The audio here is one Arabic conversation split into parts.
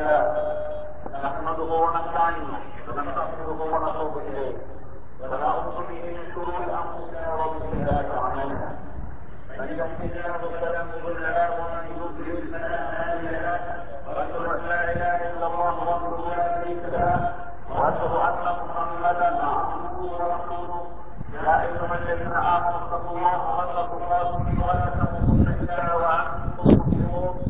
لله نحمده ونستعينه ونستغفره ونتوب إليه. ونعوذ به من شرور أنفسنا ومن سيئات أعمالنا. من يهده الله فلا مضل له ومن يضلل فلا هادي له. وأشهد أن لا إله إلا الله وحده لا شريك له. وأشهد أن محمدا عبده ورسوله. يا أيها الذين آمنوا اتقوا الله واتقوا الله ولا تموتن إلا وأنتم مسلمون.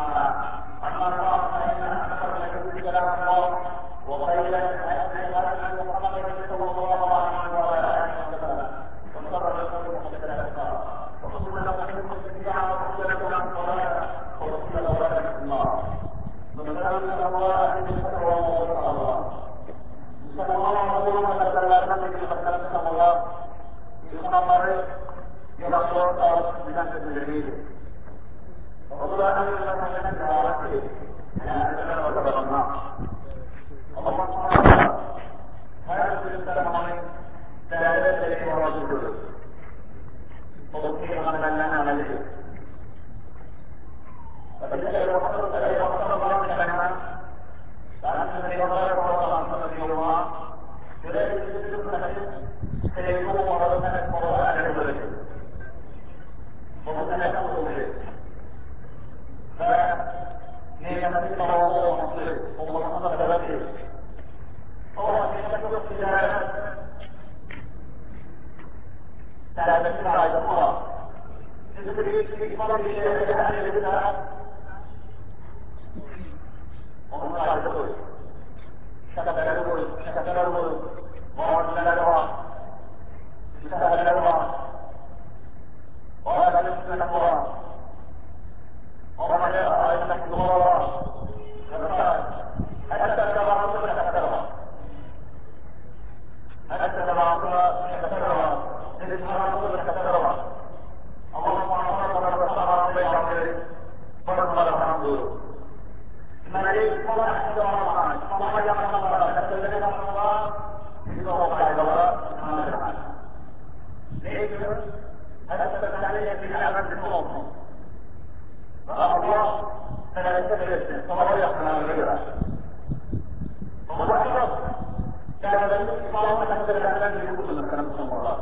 ومسألة أمر ومن أمر به طبعا قال نحن حرام ومن يقع نحن حرام فقال حتى تبعثنا تكرم حتى تبعثنا تكرم إن تبعثنا تكرم اللهم أعطنا من صبر بين عمرك ورضى الحمد من يقوم أحد رمضان فما يقوم رمضان فالذين رمضان يقوم على الله سبحانه وتعالى لأجل علي من أعمل بشروطه فقال الله فلا يتبع الشيء فهو يقبل عن غيره ومحبط كان لم يصبح حتى الأعمال بيقول لما كان صلى الله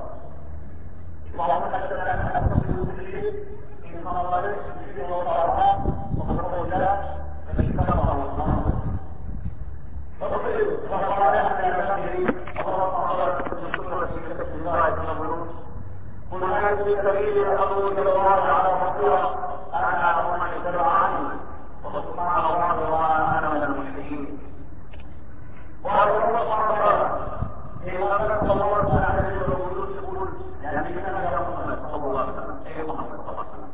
اللهم حتى الأعمال حتى بيقول إن الله ليس يشير وضعها وقد رضي لها فمن كفر الله فقال الله عليه وسلم الله عليه وسلم الله عليه وسلم الله عليه وسلم قل هل في سبيل أقول الله على بصيره أنا ومن اتبع عني وقد سبحان الله وأنا من المشركين وأقول صحابة إذا صلى الله عليه وسلم يقول يقول نبينا يا محمد صلى الله عليه وسلم أي محمد صلى الله عليه وسلم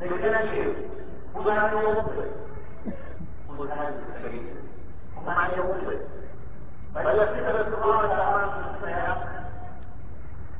سيدنا شيخ هو أنا يوصل قل هذه السبيل هم أن يوصل فإذا كتب القرآن أمام الحياة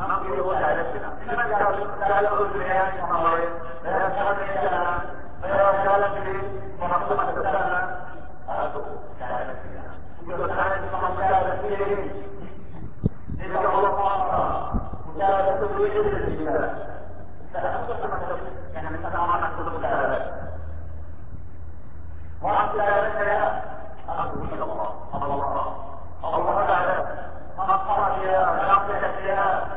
يعني اسمه نفسه ومن دينه الصالح فالصور يقول الله سبحانه عدو ما في لا يسأل إيانا لا يسأل في محمد سبحانه عدو تعالتنا يقول تعالى محمد تعالتنا إذا الله مجالسة الوجود لله يعني مثلا ما نقصد المجالسة وعن ذلك يا إلى الله الله الله تعالى من قرأ فيها ويقصد فيها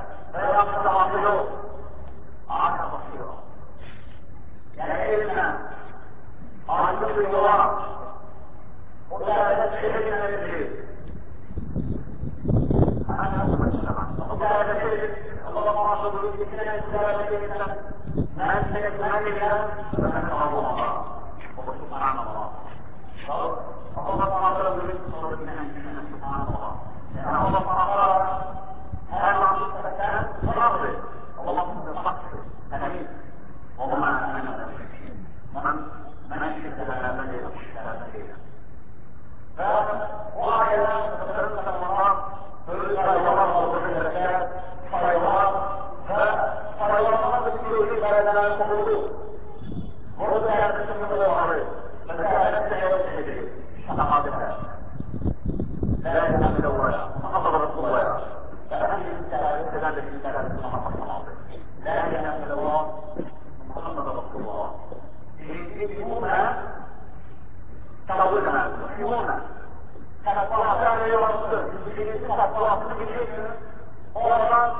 بصيرا يعني إذن أرجو إلى الله ولا من الجيل وكان ذلك الله كان ذلك ما أنزلت مالها فمن الله سبحان الله الله عز وجل سبحان الله لأن الله قال هذا كان راضي الله بالحق أمين وما أنا من من شهد هذا الليل شهد الليل فوعي تتلقى الله حيوانات ومن الزكاة حيوانات فحيوانات بتقول لنا تقولوا وهذا يعتمد الله. عليه فكانت حيوانات تجري شنقاتها لا ينام الأولى فقط رسول الله فأهل الكلام الذي كان في محمد لا ينام الأولى محمد رسول الله يجيبون تلوثنا يحيون كان يوصل كان يوصل orang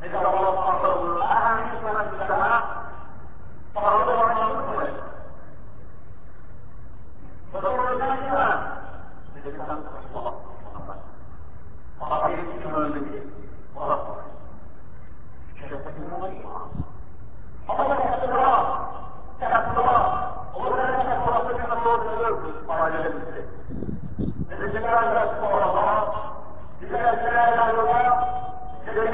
dengan kerja usia dan usia berjalan atau turun ke dalam kehidupan sendiri. Tapi Allah Subhanahu wa taala خالق الهداية مثلا كده أخذ سلام أخذ سمار فدي شكل الله ما يدري دي كلام الله يمكن يمر أجل هو أن أعطاه سلام Thank you.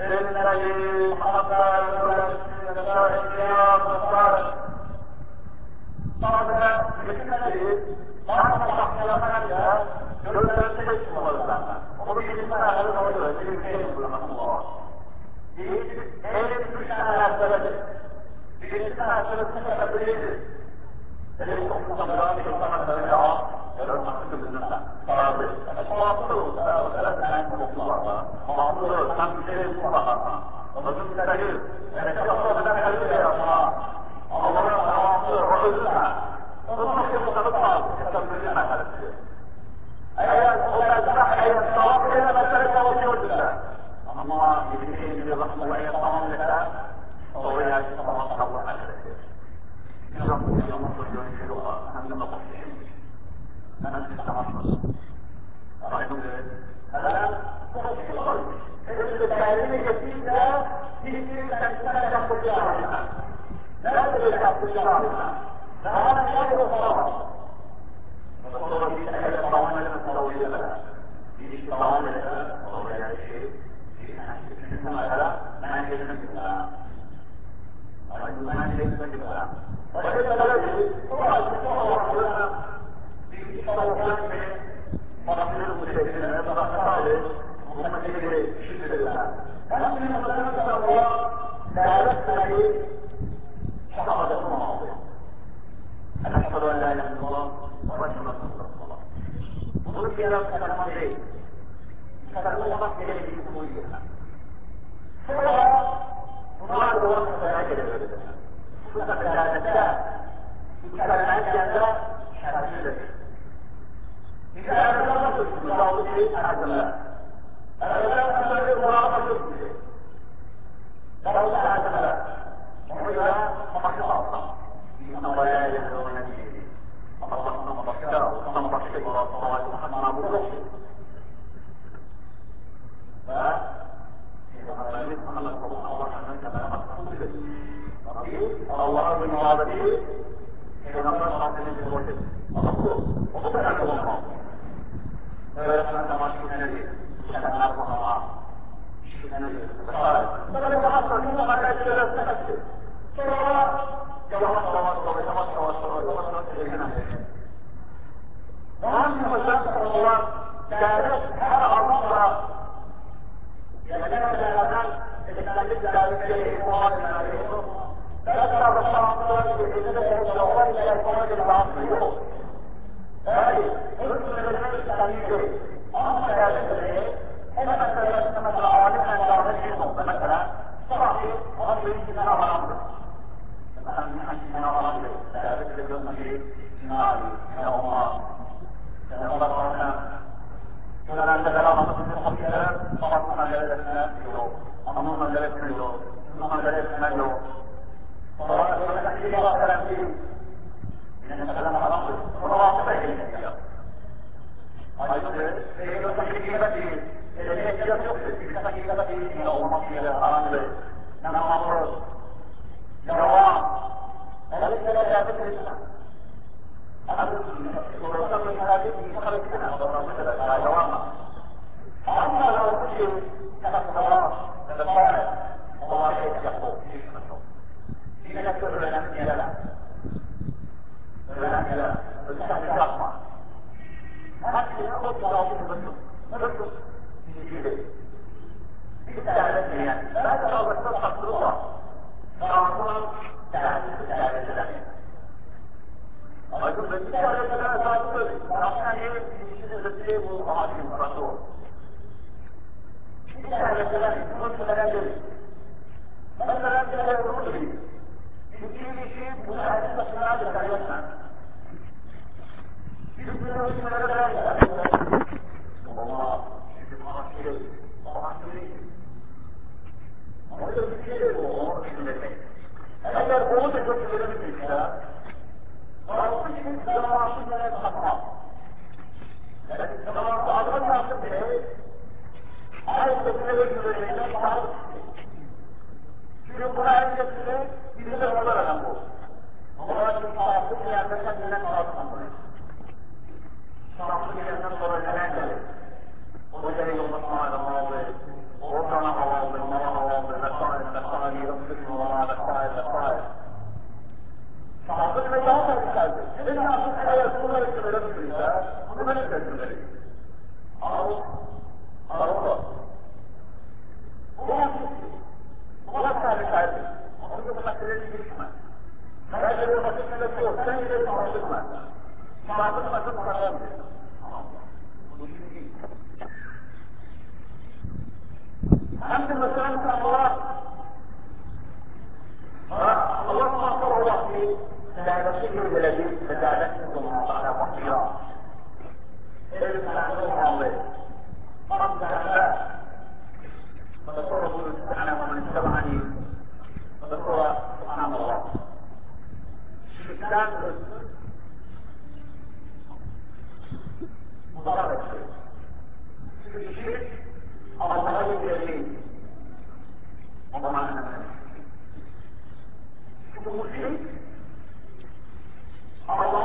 الذي خلق الناس بعد بسنته بعد تحصيل خلقها يرد السجد والزمن وبه ما هذا هو الذي يمكن الله إيه بسنة السبب بسنة السبب تبريد الذي يحكم الله في الصلاة والدعاء يرد مقصود النساء فاضل الصلاة وثلاثة عن الله ومعصور كم شيء مصطفى ومن تغيير يعني تقصد لك يا الله الله يدين برحمة ويطعم لك ويا الله الله على ذلك يرحم يا مصر ينشرها أهم مقصدين أنا استمر هذا التعليم الجديد في تلك السنة كلها لا تلك كلها فهذا لا يصاب الصورة في أهل الطعام المتسوية لها في الطعام لها وهو يعني شيء في مثلا ما يجب لها ما يجب لها وليس الذي هو الصورة في طرفان مرحلة المشاهدين يبقى خالد وهم تجري شكل الله لكن مثلا الله لا يستطيع شهادة المواضيع أشهد أن لا إله إلا الله وأشهد أن محمدا رسول الله. قلت يا رب كلام عليك كلام الله. إليه بكلها فما هو فلاجل فلا الله. لا الله الله من هذا حين نصر من الوجه وقد أعلم الله فلما تمشي النبي كان أرضها النبي قال فلما حصل منه قال أجل أستكبر توصل وصل وتوصل وصل وتوصل إلى وأن صلى الله كانت حرق مصر يتكلم الأذان إذا كان ذلك عليه فأكثر الصلاة بالإذن الأول إلى الفرج العصري ذلك حكم الرجل التمييز أما ذلك حين مثلا مثلا عالمنا لا نجده مثلا صحيح وأمر من أمر مثلا من حج من أمر ذلك اليوم في كلام فيه من الكلام على الأمر ومواقف الجنة أيضا تحليل الذي يقصد في تحليل من أمة الأرض نعم أمر جواب هذا للصالح الله أقول يجب أن مثلا مثلا مثلا يجيب شيء متعلقة في هذا الكلام يمكن أن يكون ذلك والله سبحان الله أجل قوة الجسد من الكتاب ورسول الله كما كنا نتخطى لكن كما أعلمنا في البيت آية تكلم من الكتاب في القرآن الكريم إذا نظر له وقال الصادق لا تكن لك أصلا صادق أن ننظر الأنادل وجري المصنع الماضي وصنع مواضي مواضي لقائل لقائل ربك لقائل لقائل صادق لا يوضع الكاذب إن أصدق لا يكون لك ربك الله ومن الكاذب أو أو هو ولا كاذب وكل مسألة بالحمل هذا هو مسألة الفوز ثاني ليس مسألة ما أقول مسألة حرام أنت مثلا الله الله ما الله في لا نسيب الذي تجعلتكم على وحيرا علم عنه الله فرد على فتصرفوا سبحانه ومن اتبعني فهو سبحان الله. الإسلام مضاربة الشرك أو تغير اليمين وما أنا المشرك أو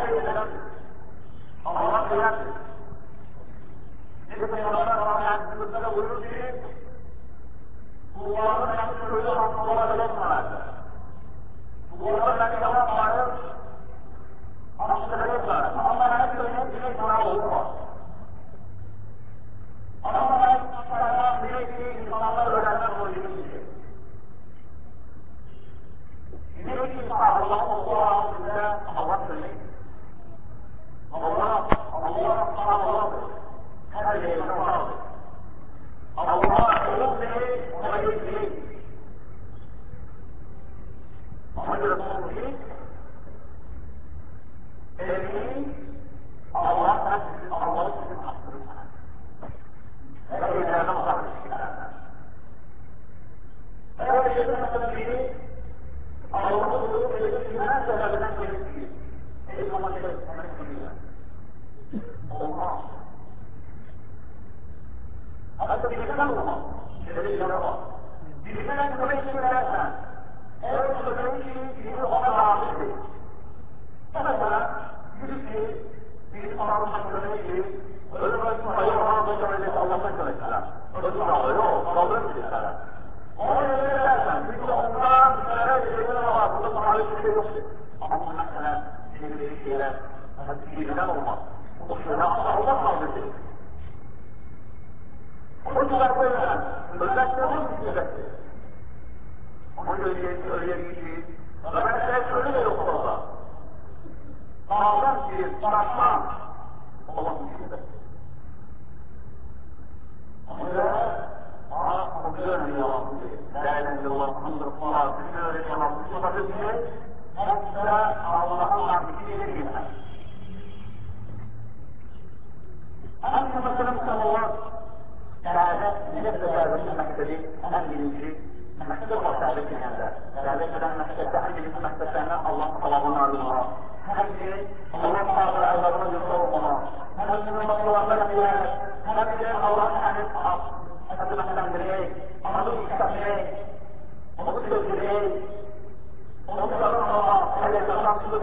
تغير النفس أو تغير النفس إذا الله عز وجل ويشرك Keluarga yang sudah keluar dari mana? Keluarga dari mana? Orang dari mana? Orang dari mana? Ini tahu. Allah Allah sudah awal ini. الله هذه المصادر الله يبني ويبني ومن يقول فيه إني الله أسل الله أسل فإذا نظر الكتاب فلا يتمثل به الله يقول لماذا لم ننزل فيه إنما الله هذا بيتكلم بيتكلم كويس ثلاثة أو كويس في الغرض مثلا يجي في الأمر الحمدلله ولما يسمع بشر إلى الله سكر الكلام ويسمع له قبل الكلام وهذا ثلاثة في الأمر ثلاثة إلى الله وتطلع على كل يوم أما مثلا في الكلام هذه الكلام وشنا الله قبل قلت لك فلتكن بذلك ومن يريد فما تأكل من الخطوة قام في الصرفان والله مش كده وإذا أخبرنا يا رب لا إله إلا الله محمد رسول الله بشهر الله بصفة الدين حتى الله عن كثير منها أنت مثلا صلى الله هذا نبدأ من المكتبي أنا من المجري مكتب وصابت هذا ذلك لأن مكتب عندي من مكتب أنا الله طلبنا الله هذه الله تعالى على الرجل صومها هذه من الله لم يرد هذه الله عن الصحاب هذا مثلا دري أمر يستمعي وقلت دري وقلت الله هل يتغنى صدقا الله هل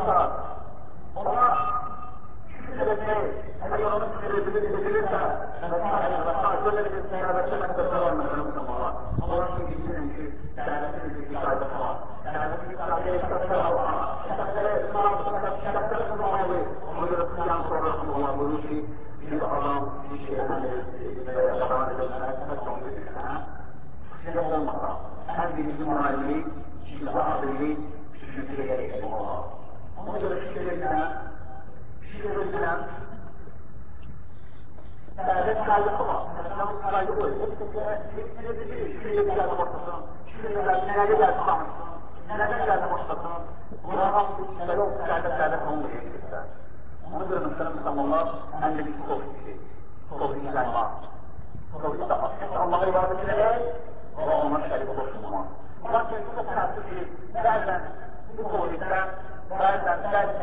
يرد بدلتا فكان الرسول كل الإنسان بس من تسرى من الله الله شيء جدا شيء تعالى في قاعدة الله تعالى في قاعدة يستطيع düşünceleri o. Ona göre fikirlerin ana, fikirlerin ana, Evet, kaydı kula. Nasıl kaydı kula? Hepsini bilir. Şuraya bir yerde başlasın. Şuraya bir yerde nereye geldi kulamışsın. Nereden geldi başlasın. Kur'an'ın bütçeleri o kaydetlerde konulur. Ona göre mesela Müslümanlar hem de bir sofisi. Sofisiler var. Sofisi de aslında Allah'a yardım ederek ve ona şerif olursun ama. Lakin bu da tersi değil. Nereden يقول الإسلام ثالث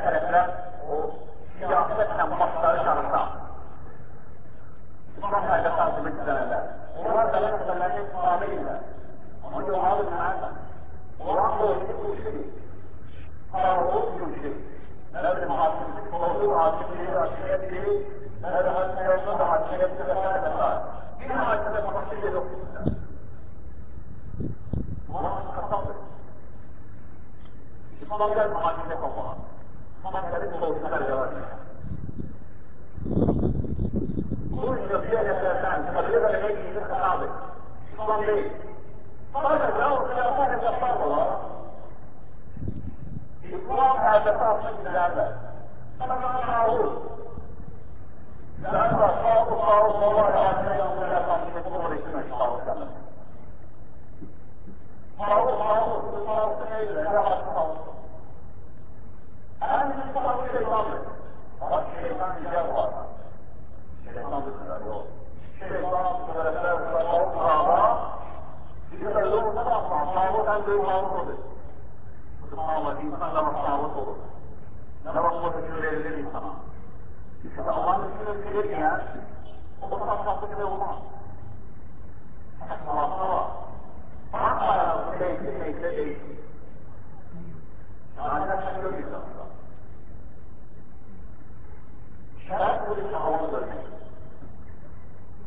ثلاثة وسياستنا مفصلة شرطة ما هذا خاص بالدلالات وهذا لك دلالات قابلة وهو هذا المعنى وهو يكون شيء هو يكون شيء هذا المعاصم موضوع عاصم لي أشياء هذا هذا يصنع أشياء هذا هذا هنا هذا مفصل له وهو خطأ فضل المعاصم الله فضل المعاصم كل فعل ثلاثان تقريبا اليه مثل حاضر صلي قال له خلافان تفضل إطلاق هذا تفصيل هذا الله الله لا معروف أنا من الصلاة إلى الأمر والشيطان جواب الشيطان بالسلام الشيطان بالسلام والقرابة يسألون تبعصى صاوت عن ذي معروض سبحان الله في سلم صاوت نرى قوة الجليل الذي صنع الله نسير الكلمة وتصفى كده الله حسن الله صلى فعقل كيف كيف كيف هذا شكل الإسلام شاك وللشهوات والحج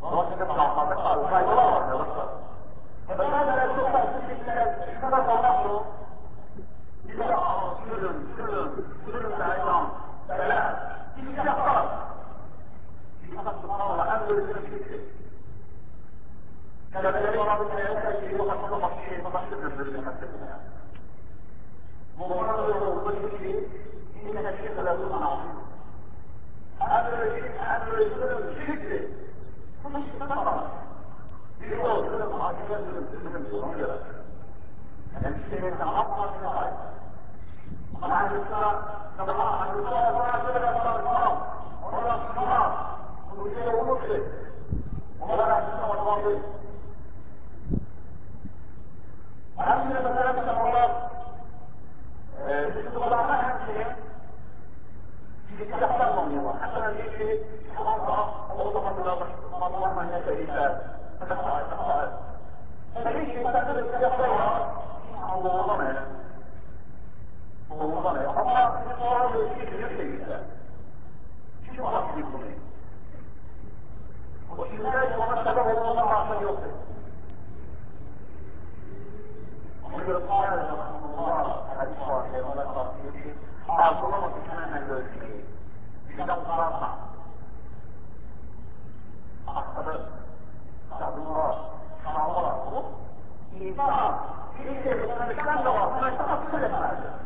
ورسل الله قال قال الله وسلم فهذا لا يستطيع تشرك كما قال إذا سلم سلم سلم العظام فلا تلك أخطار في خطأ سبحان الله أمر الفكر كما الذي رب الحياة وقد صدق الشيء فقد سلم بالمحسنة مبارك وكل شيء إنك الشيء لا يكون عظيم أهم مثلا كما الله أهم شيء يتحرم الله حتى لو يجي الله الله الله الله ما ينسى فليش يتكلم التجربة الله ما الله ما الله الله يجي يجي شو راح يقول وفي ذلك وما سببه الله عشان يوصل ويقول قال رحمه الله حديث واحد ولا تفصيل أعظم كان الذي إذا قرأ أخبر عبد الله شعوره إيمان في الإسلام لو ما تفصل هذا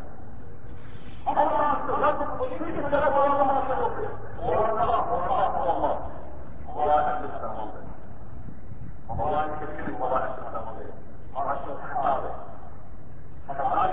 الله تغضب ويجي ثلاثة والله ما تغضب والله والله والله والله أهل السلام والله كثير والله أهل السلام والله الحاضر فقال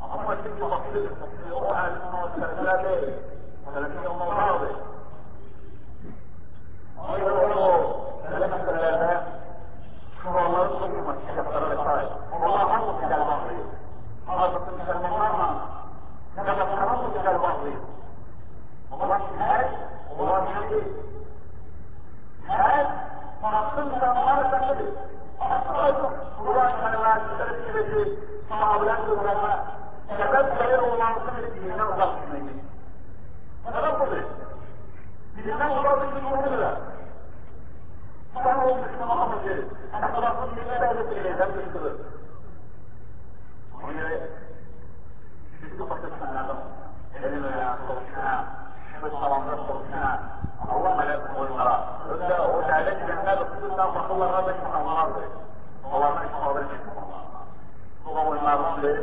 هم الست مقصدة يروحها لأنه الثلاثة باية وثلاثة هم الحاضر ويقولوا لما ثلاثة شو الله يقوم كيف قرر الطائف والله حرص إلى البحرين حرص إلى المقامة لقد حرص إلى البحرين والله هاد والله حبيب هاد فنصلت مرة تنبي أصدقائكم والله أنا لا أسترد إلى شيء فما أولاد ولا تلبس غيره مع مختلف بإنه ضغط تلبس إيه؟ بإنه ضغط الجمهور لا طبعا هو مش محمد إيه أنا خلاص كل ما لا يدري إيه لم يشتغل وهي تفكر في العالم إلينا يا صوتنا شبه صلاة صوتنا الله ملاك والمرأة وإذا عليك الناس كلنا فالله غابش مع مرأة والله ما يشتغل الله هو المرأة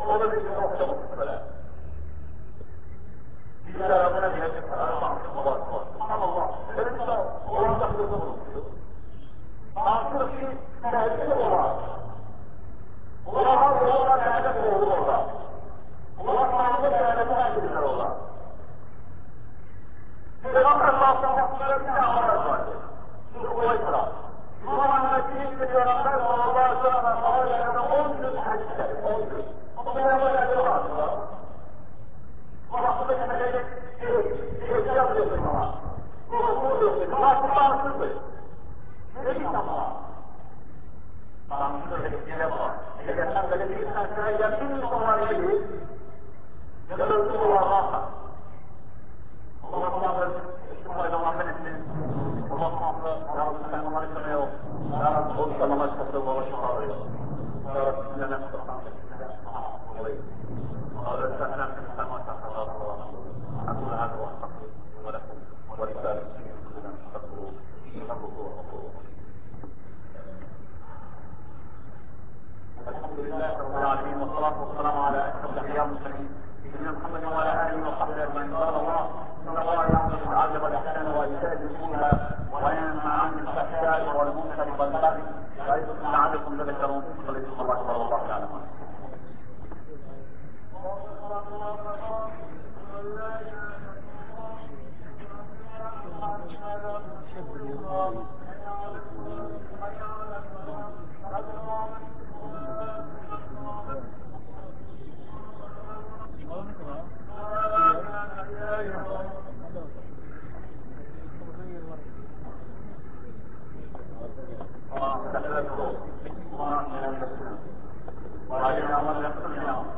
هو الذي يتوقف الصلاة إذا ربنا بهذه الصلاة سبحان الله فلن الله تحت الظهر آخر شيء تهديد الله الله عز وجل لا يدخل الله الله عز وجل لا يدخل الله إذا أمر الله سبحانه وتعالى على الواجب هو إسراء هو أن نتيجة لرسول الله صلى الله عليه وسلم أنزل حتى أنزل ومن أول أجرها ومحبوبة مجالس في الجلد للمرأة ومحبوبة للمرأة الله سبب ليس مرأة مرأة الطريق قال سهلا في السماء تحت أقول هذا واستغفر ولكم ولسائر المسلمين كلنا فاستغفروه إنه هو الغفور الحمد لله رب العالمين. والصلاة والسلام على أشرف الأنبياء والمرسلين سيدنا محمد وعلى آله وصحبه أجمعين قال الله إن الله يأمر بالعدل والإحسان وإيتاء ذي القربى وينهى عن الفحشاء والمنكر والبغي يعظكم لعلكم تذكرون فليذكروا الله والله يعلم الحمد لله رب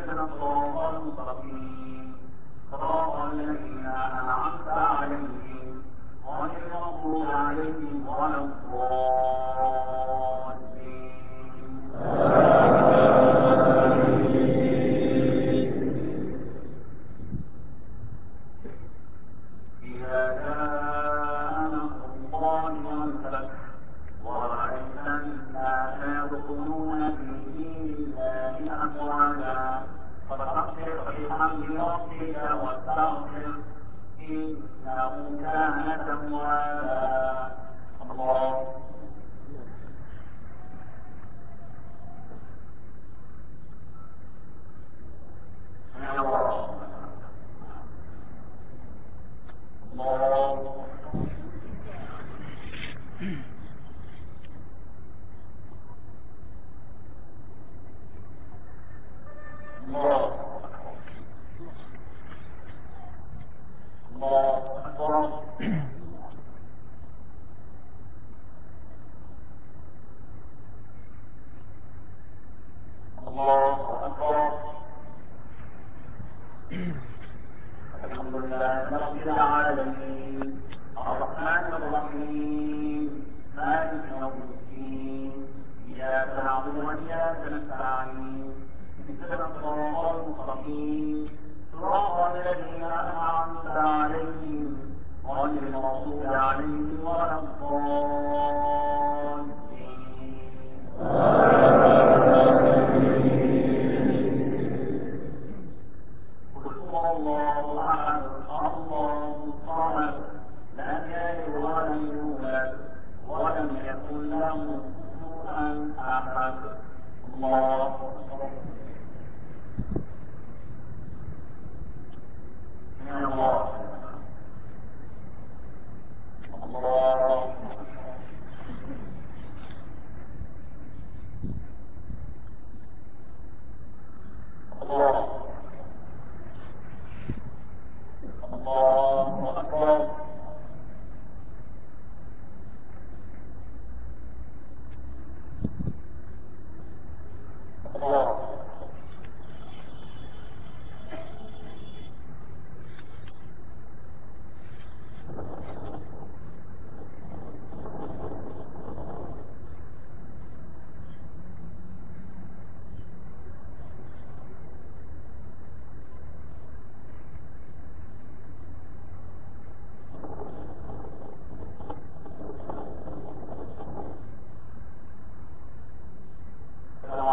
اهدنا الصراط المستقيم صراط الذين أنعمت عليهم إذا جاء نصر الله والفتح ورأيت الناس يدخلون في دين الله أفواجا فسبح بحمد ربك واستغفر إنه كان توابا الله سمع الله الله الله الله أكبر الله أكبر الحمد لله رب العالمين الرحمن الرحيم مالك يوم الدين إياك نعبد وإياك نستعين اهدنا الصراط المستقيم صراط الذين أنعمت عليهم غير المغضوب عليهم ولا الله احد الله الصمد لم يلد ولم يولد ولم يكن له كفوا احد الله اكبر من الله الله الله الله أكبر الله السلام